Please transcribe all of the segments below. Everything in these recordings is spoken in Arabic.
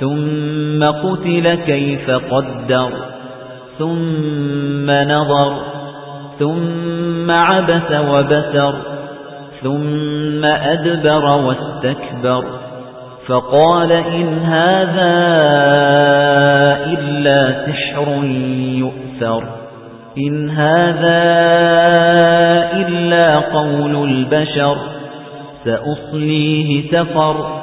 ثم قتل كيف قدر ثم نظر ثم عبس وبسر ثم أدبر واستكبر. فقال إن هذا إلا سحر يؤثر إن هذا إلا قول البشر سأصليه سفر.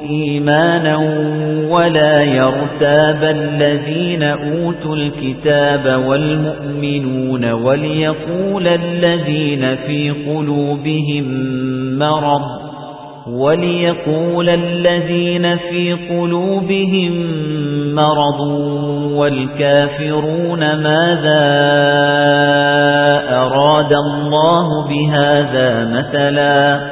إيمانا ولا يرتاب الذين أوتوا الكتاب والمؤمنون وليقول الذين في قلوبهم مرض وليقول الذين في قلوبهم مرض والكافرون ماذا أراد الله بهذا مثلا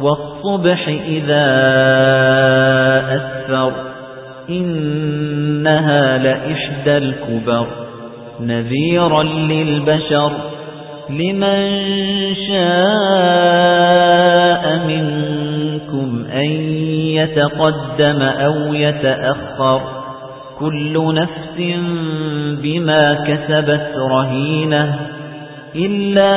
والصبح إذا أسفر إنها لإحدى الكبر نذيرا للبشر لمن شاء منكم أن يتقدم أو يتأخر كل نفس بما كسبت رهينة إلا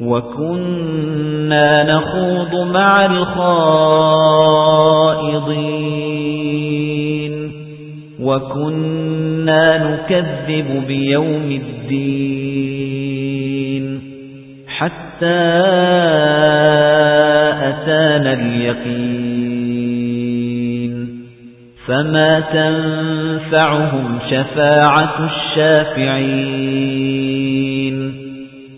وكنا نخوض مع الخائضين. وكنا نكذب بيوم الدين. حتى أتانا اليقين. فما تنفعهم شفاعة الشافعين.